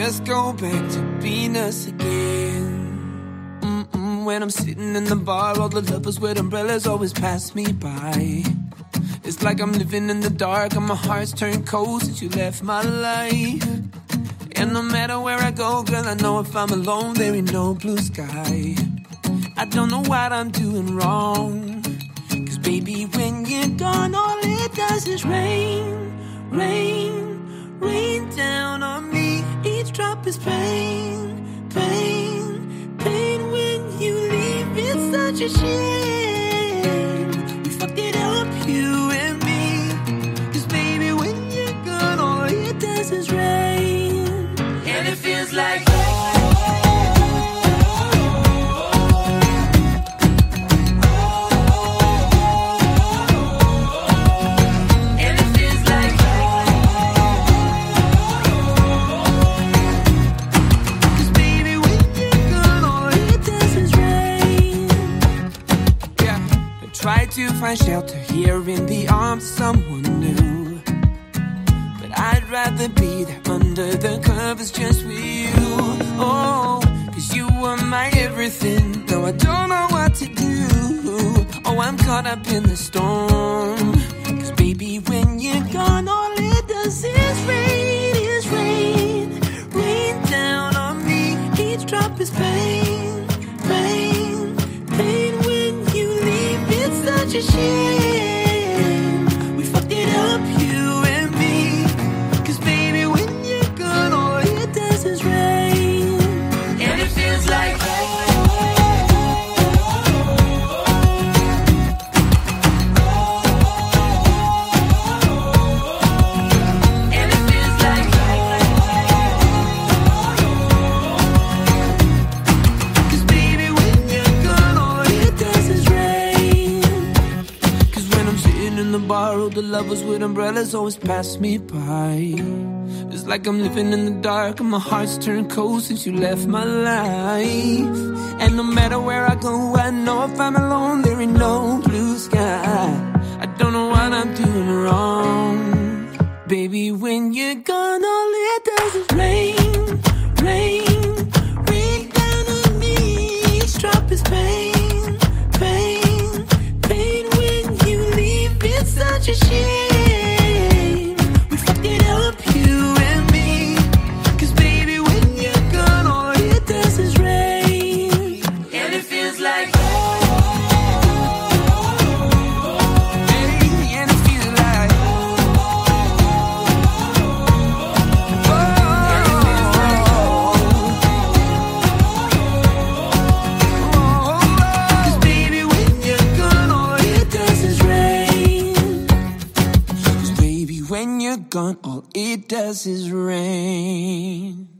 just go back to being us again. Mm-mm, when I'm sitting in the bar, all the lovers with umbrellas always pass me by. It's like I'm living in the dark and my heart's turned cold since you left my life. And no matter where I go, girl, I know if I'm alone, there ain't no blue sky. I don't know what I'm doing wrong. Cause baby, when you're gone, all it does is rain, rain, rain down on me. Each drop is pain, pain, pain when you leave. It's such a shame. To find shelter here in the arms of someone new. But I'd rather be there under the covers just with you. Oh, cause you were my everything. Though I don't know what to do. Oh, I'm caught up in the storm. It's such the lovers with umbrellas always pass me by. It's like I'm living in the dark and my heart's turned cold since you left my life. And no matter where I go, I know if I'm alone, there ain't no blue sky. I don't know what I'm doing wrong. Baby, when you're gone, all it does is rain, gone, all it does is rain.